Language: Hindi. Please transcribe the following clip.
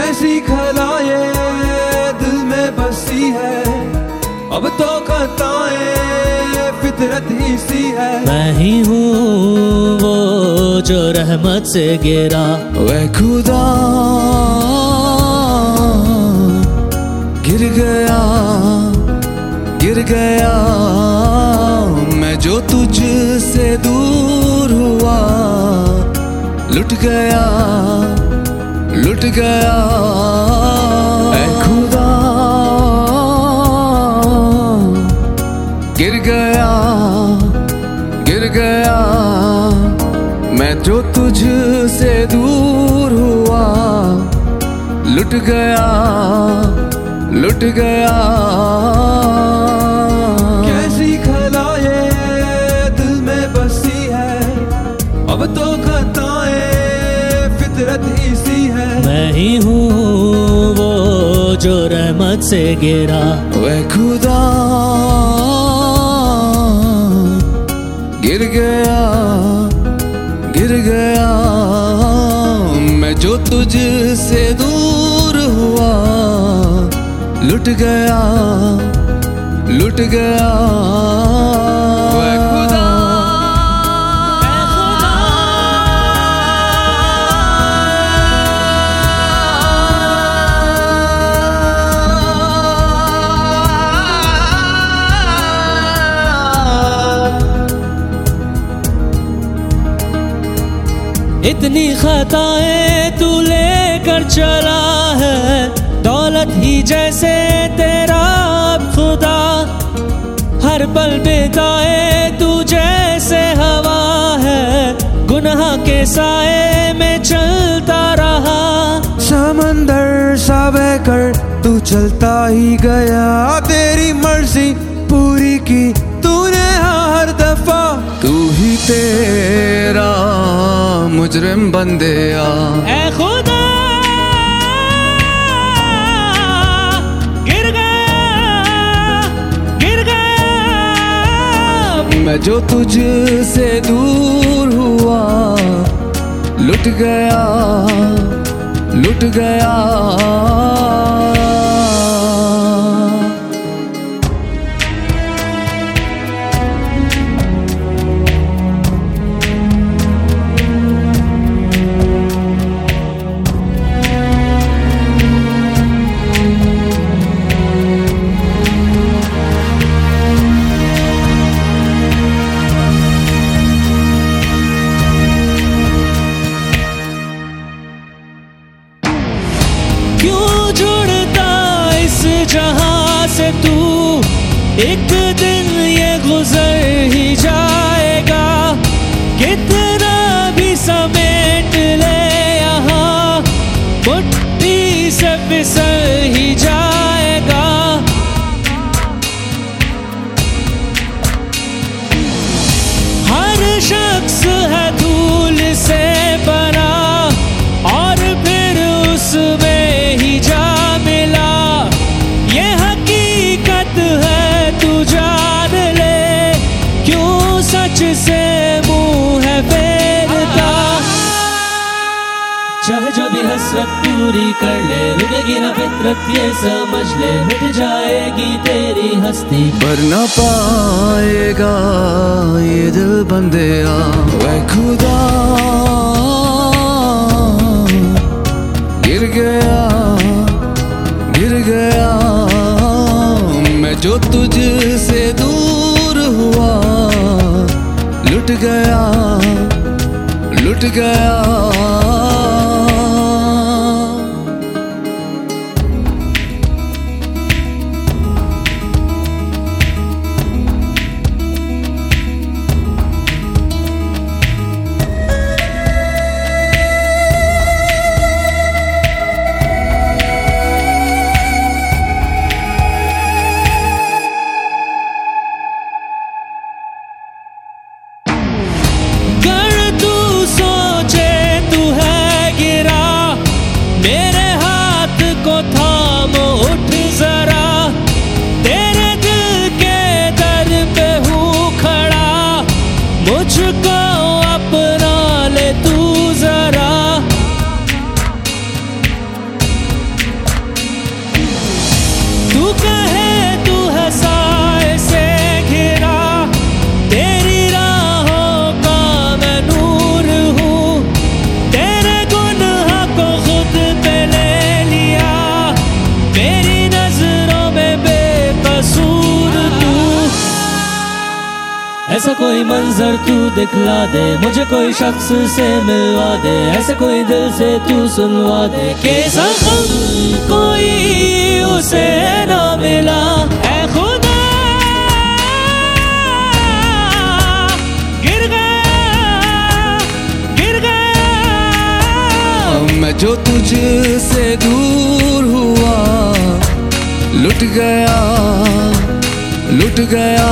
कैसी खलाए दिल में बसी है। अब तो खताएँ फितरत ही सी है। मैं ही हूँ वो जो रहमत से गिरा। वह खुदा गिर गया गिर गया। मैं जो तुझ से दूर हुआ लुट गया। गया। खुदा। गिर गया गिर गया। मैं जो तुझ से दूर हुआ, लुट गया लुट गया। फितरत ही सी है। मैं ही हूँ वो जो रहमत से गिरा। वह खुदा गिर गया गिर गया। मैं जो तुझ से दूर हुआ लुट गया लुट गया। इतनी खताएँ तू लेकर चला है। दौलत ही जैसे तेरा खुदा। हर पल बेताए तू जैसे हवा है। गुनाह के साए में चलता रहा। समंदर सा बहकर तू चलता ही गया। तेरी मर्ज़ी पूरी की हर दफ़ा। तू ही तेरा मुजरिम बंदे आ। खुदा मैं जो तुझ से दूर हुआ लुट गया लुट गया। जहाँ से तू एक दिन ये गुजर पूरी कर ले रुकेगी ना फितरत ये समझ ले, मिट जाएगी तेरी हस्ती। पर ना पाएगा ये दिल बंदे वह खुदा गिर गया गिर गया। मैं जो तुझ से दूर हुआ, लुट गया लुट गया। कोई मंजर तू दिखला दे, मुझे कोई शख्स से मिलवा दे, ऐसे कोई दिल से तू सुनवा दे के कोई उसे ना मिला। ऐ खुदा, गिर गया गिर गया मैं जो दूर हुआ, लुट गया लुट गया।